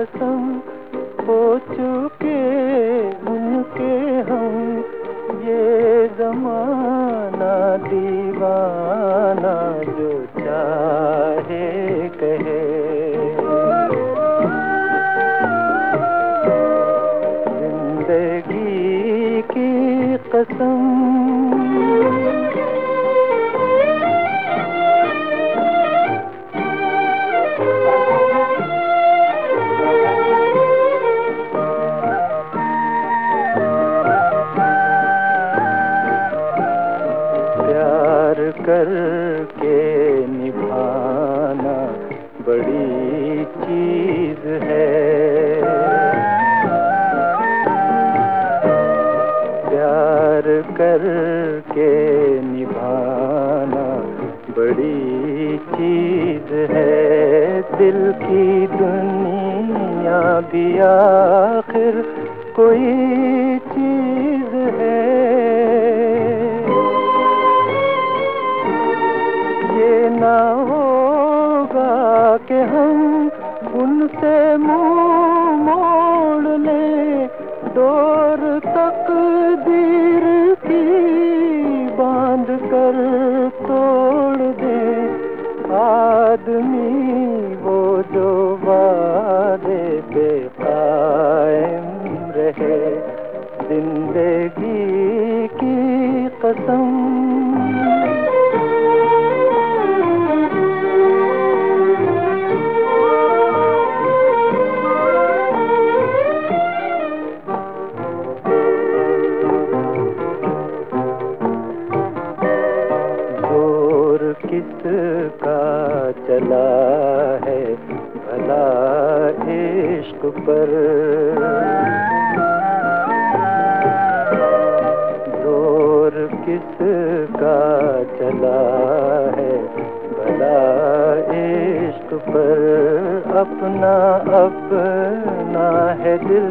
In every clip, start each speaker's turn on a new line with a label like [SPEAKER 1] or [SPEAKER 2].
[SPEAKER 1] कसम हो चुके उनके हम। ये जमाना दीवाना जो चाहे कहे। ज़िंदगी की कसम करके निभाना बड़ी चीज़ है। प्यार करके निभाना बड़ी चीज़ है। दिल की दुनिया भी आखिर कोई चीज़ कि हम उनसे मुँह मोड़ ले। डोर तक दीर की बाँध कर तोड़ दे। आदमी वो जो वादे पे कायम रहे। ज़िंदगी की कसम किसका चला है भला इश्क पर? ज़ोर किसका चला है भला इश्क पर? अपना अपना है दिल,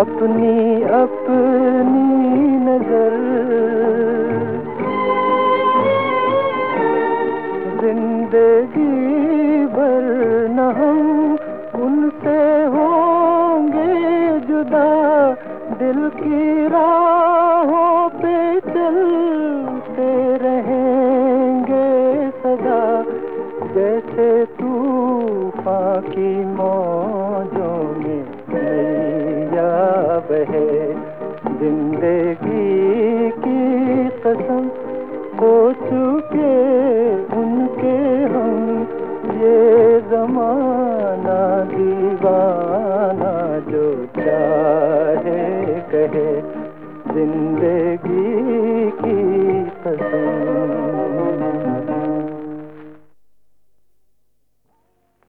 [SPEAKER 1] अपनी अपनी नज़र। राहों पे चलते रहेंगे सदा। जैसे तूफ़ान की मौजों में नैया बहे। ज़िंदगी की कसम हो चुके ज़िंदगी की कसम